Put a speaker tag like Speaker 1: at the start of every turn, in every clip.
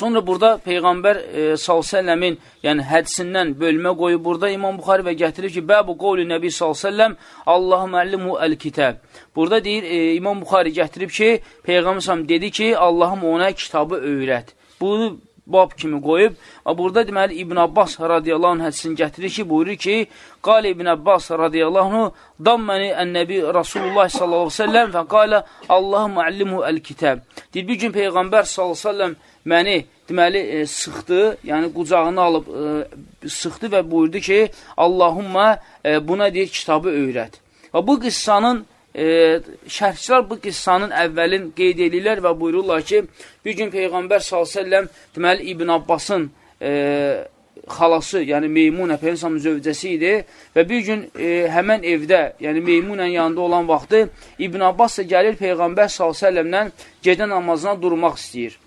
Speaker 1: Sonra burada Peyğəmbər e, s.ə.v-in yəni hədisindən bölmə qoyub burada İmam Buxari və gətirir ki, Bəbu qovli Nəbi s.ə.v Allahım əllimu əl-kitəb. Burada deyir, e, İmam Buxari gətirib ki, Peyğəmbər s.ə.v dedi ki, Allahım ona kitabı öyrət. Bunu bab kimi qoyub. Burada deməli İbn Abbas radiyallahu anh hədisini gətirir ki, buyurur ki, qal İbn Abbas radiyallahu anh damməni ən-nəbi Rasulullah sallallahu aleyhi ve sellem və qalə Allahım əllimu əl-kitəb. Deyir, bir gün Peyğəmbər sallallahu aleyhi ve sellem məni deməli e, sıxdı, yəni qucağına alıb e, sıxdı və buyurdu ki, Allahumma e, buna deyir kitabı öyrət. Və bu qıssanın e, şərhçilər bu qissanın əvvəlin qeyd edirlər və buyururlar ki, bir gün Peyğəmbər s.ə.v deməli İbn Abbasın e, xalası, yəni Meymunə Peyğəmbərin zövcəsi idi və bir gün e, həmən evdə, yəni Meymunən yanında olan vaxtı İbn Abbas da gəlir Peyğəmbər s.ə.v-lə gecə namazına durmaq istəyir.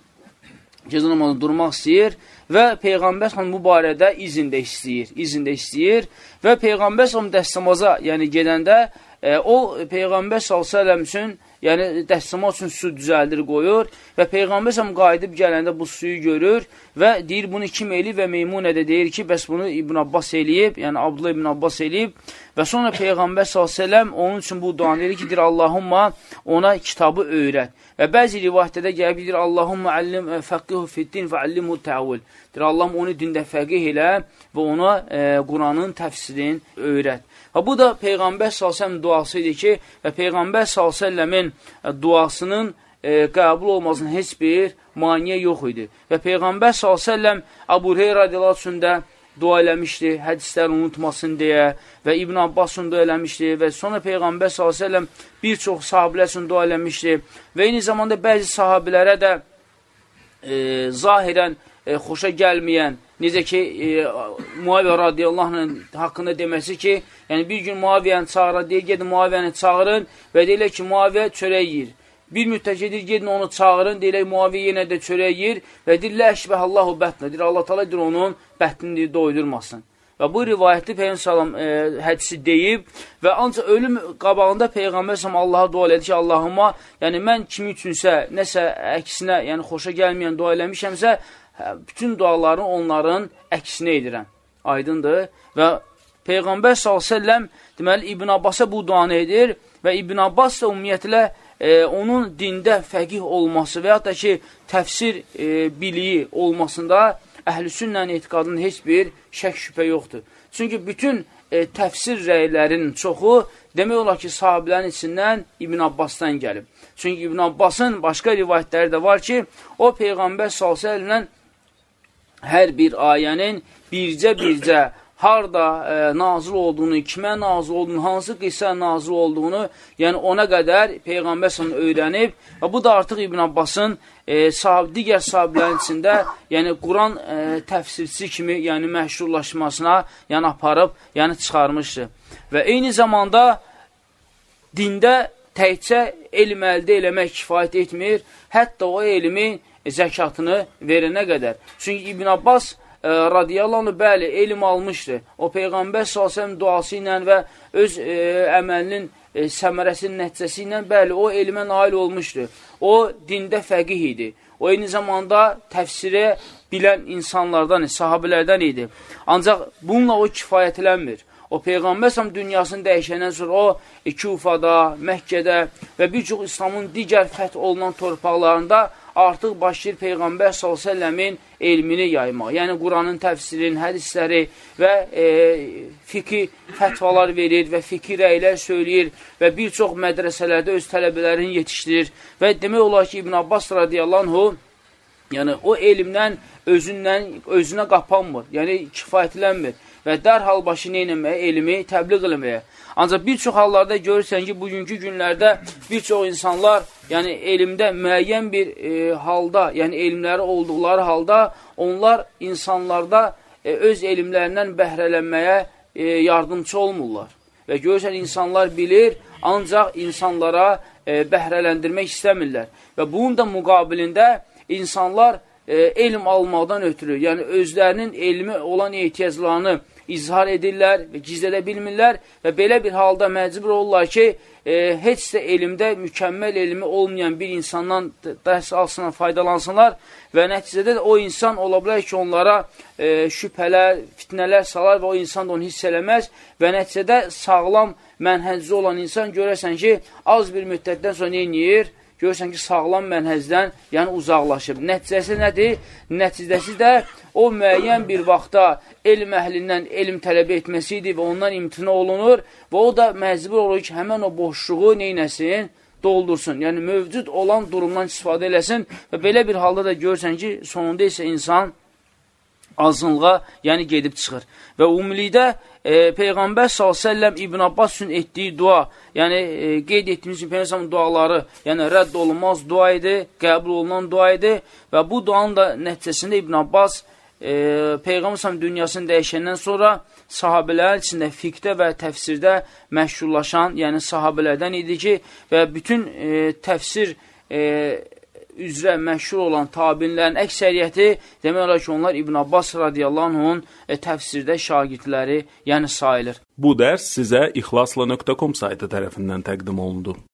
Speaker 1: Gecə namazına durmaq istəyir və Peyğəmbər xanım bu barədə izin də istəyir, izin də istəyir və Peyğəmbər xanım dəstəmaza, yəni gedəndə e, o Peyğəmbər s.ə.v üçün, yəni dəstəma üçün su düzəldir, qoyur və Peyğəmbər s.ə.v qayıdıb gələndə bu suyu görür və deyir, bunu kim eləyib və Meymunə də deyir ki, bəs bunu İbn Abbas eləyib, yəni Abdullah İbn Abbas eləyib və sonra Peyğəmbər s.ə.v onun üçün bu duanı deyir ki, deyir, Allahumma ona kitabı öyrət. Və bəzi rivayətdə gəlib deyir, Allahumma əllim fəqihu fiddin və əllimhu təvil. Deyir, Allahım onu dində fəqih elə və ona e, Quranın təfsirini öyrət. Və bu da Peyğəmbər s.ə.v duası idi ki, və Peyğəmbər s.ə.v-in duasının e, qəbul olmasının heç bir maniyə yox idi. Və Peyğəmbər s.ə.v Abu Heyr radiyalatçında dua eləmişdi, hədisləri unutmasın deyə və İbn Abbas üçün dua eləmişdi və sonra Peyğəmbər s.ə.v bir çox sahabilər üçün dua eləmişdi və eyni zamanda bəzi sahabilərə də e, zahirən e, xoşa gəlməyən, necə ki, e, Muaviyyə radiyallahu haqqında deməsi ki, yəni bir gün Muaviyyəni çağıra, deyir, gedin Muaviyyəni çağırın və deyirlər ki, Muaviyyə çörək yiyir. Bir müddət gedir, gedin onu çağırın, deyirək, Muaviyyə yenə də çörək yiyir və deyirlər, əşbə Allahu bətnə, deyir, Allah tala deyir, onun bətnini deyir, doydurmasın. Və bu rivayətli Peyğəmbər salam e, hədisi deyib və ancaq ölüm qabağında Peyğəmbər salam Allaha dua elədi ki, Allahıma, yəni mən kimi üçünsə, nəsə əksinə, yəni xoşa gəlməyən dua eləmişəmsə, bütün dualarını onların əksinə edirəm. Aydındır. Və Peyğəmbər s.ə.v deməli İbn Abbasa bu duanı edir və İbn Abbas da ümumiyyətlə e, onun dində fəqih olması və yaxud da ki, təfsir e, biliyi olmasında əhlüsünnənin etiqadının heç bir şək şübhə yoxdur. Çünki bütün e, təfsir rəylərinin çoxu demək olar ki, sahabilərin içindən İbn Abbasdan gəlib. Çünki İbn Abbasın başqa rivayətləri də var ki, o Peyğəmbər s.ə.v hər bir ayənin bircə-bircə harda e, nazil olduğunu, kimə nazil olduğunu, hansı qissə nazil olduğunu, yəni ona qədər Peyğəmbər səhəm öyrənib və bu da artıq İbn Abbasın e, sahab, digər sahablərin içində yəni Quran e, təfsirçisi kimi yəni məşhurlaşmasına yəni aparıb, yəni çıxarmışdır. Və eyni zamanda dində təkcə elm əldə eləmək kifayət etmir, hətta o elmi zəkatını verənə qədər. Çünki İbn Abbas e, radiyallahu bəli, elm almışdı. O Peyğəmbər s.ə.v duası ilə və öz e, əməlinin e, səmərəsinin nəticəsi ilə bəli, o elmə nail olmuşdu. O dində fəqih idi. O eyni zamanda təfsirə bilən insanlardan, sahabilərdən idi. Ancaq bununla o kifayətlənmir. O Peyğəmbər səhəm dünyasını dəyişəndən sonra o iki ufada, Məkkədə və bir çox İslamın digər fəth olunan torpaqlarında artıq başlayır Peyğəmbər s.ə.v-in elmini yaymaq. Yəni, Quranın təfsirin, hədisləri və e, fiki fətvalar verir və fiki rəylər söyləyir və bir çox mədrəsələrdə öz tələbələrini yetişdirir. Və demək olar ki, İbn Abbas radiyallahu yəni o elmdən özündən, özünə qapanmır, yəni kifayətlənmir və dərhal başı neynəməyə, elmi təbliğ eləməyə. Ancaq bir çox hallarda görürsən ki, bugünkü günlərdə bir çox insanlar, yəni elmdə müəyyən bir e, halda, yəni elmləri olduqları halda, onlar insanlarda e, öz elmlərindən bəhrələnməyə e, yardımcı olmurlar. Və görürsən, insanlar bilir, ancaq insanlara e, bəhrələndirmək istəmirlər. Və bunun da müqabilində insanlar e, elm almaqdan ötürü, yəni özlərinin elmi olan ehtiyaclarını izhar edirlər və gizlədə bilmirlər və belə bir halda məcbur olurlar ki, e, heç də elmdə mükəmməl elmi olmayan bir insandan dərs alsınlar, faydalansınlar və nəticədə də o insan ola bilər ki, onlara e, şübhələr, fitnələr salar və o insan da onu hiss eləməz və nəticədə sağlam mənhəzli olan insan görərsən ki, az bir müddətdən sonra neyiniyir? Görürsən ki, sağlam mənhəzdən, yəni uzaqlaşıb. Nəticəsi nədir? Nəticəsi də o müəyyən bir vaxtda elm əhlindən elm tələb etməsi idi və ondan imtina olunur və o da məcbur olur ki, həmən o boşluğu neynəsin? doldursun. Yəni, mövcud olan durumdan istifadə eləsin və belə bir halda da görürsən ki, sonunda isə insan azınlığa, yəni gedib çıxır. Və ümumilikdə e, Peyğəmbər s.ə.v İbn Abbas üçün etdiyi dua, yəni e, qeyd etdiyimiz üçün Peyğəmbər duaları, yəni rədd olunmaz dua idi, qəbul olunan dua idi və bu duanın da nəticəsində İbn Abbas e, Peyğəmbər dünyasını dəyişəndən sonra sahabələr içində fiqdə və təfsirdə məşhurlaşan, yəni sahabələrdən idi ki, və bütün e, təfsir e, üzrə məşhur olan tabinlərin əksəriyyəti demək olar ki, onlar İbn Abbas radiyallahu anhun e, təfsirdə şagirdləri, yəni sayılır.
Speaker 2: Bu dərs sizə ixlasla.com saytı tərəfindən təqdim olundu.